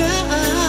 down